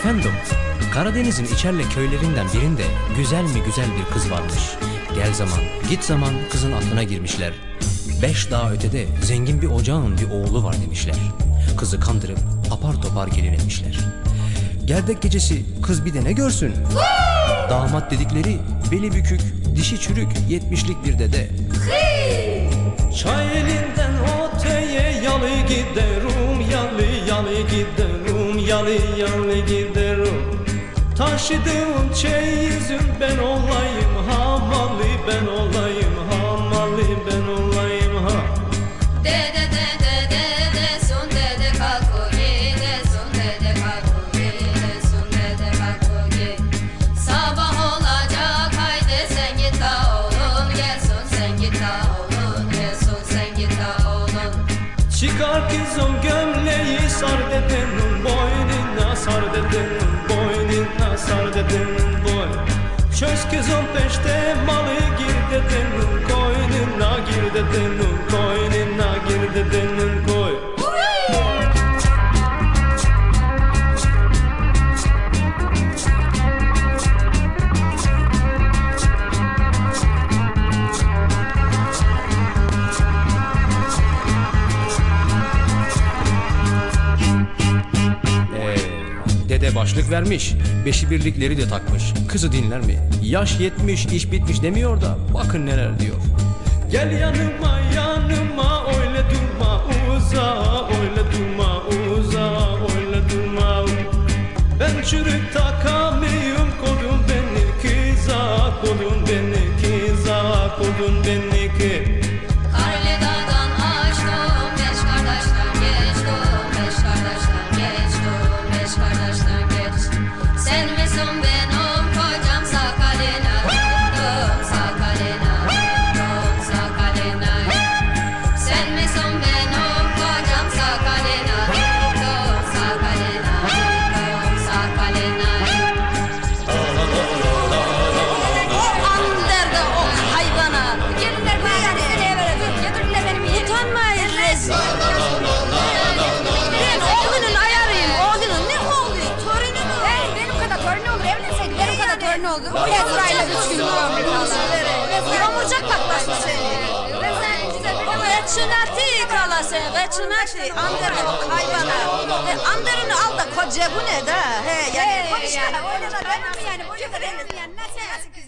Efendim, Karadeniz'in içerle köylerinden birinde güzel mi güzel bir kız varmış. Gel zaman, git zaman kızın aklına girmişler. Beş dağ ötede zengin bir ocağın bir oğlu var demişler. Kızı kandırıp apar topar gelin etmişler. Gerdek gecesi kız bir de ne görsün? Damat dedikleri beli bükük, dişi çürük, yetmişlik bir dede. Çay elinden öteye yalı giderim Yalı yalı giderim Taşıdığım çeyizim ben olayım Hamalı ben olayım Hamalı ben olayım ha. Dede dede dede son dede kalk dede son dede kalk dede son dede kalk Sabah olacak haydi sen git ha oğlum gel son sen git ha oğlum gel son sen git ha oğlum. Çıkar kızım gömleği sar dedenin sar dedenin boy Çöz kızım peşte malı gir dedenin koynuna Gir dedenin koynuna başlık vermiş, beşi birlikleri de takmış. Kızı dinler mi? Yaş yetmiş, iş bitmiş demiyor da bakın neler diyor. Gel yanıma yanıma öyle durma uza öyle durma uza öyle durma Ben çürük takamıyım kodun beni kıza kodun beni kıza kodun beni torunu oldu. O ya burayla üç gün sen güzel bir hava Kaçınatı kalası, kaçınatı. Ander'de o hayvana. He, Ander'ını al da koca bu ne de? He yani konuşma. yani öyle de ben yani bu yüzden yani ne sen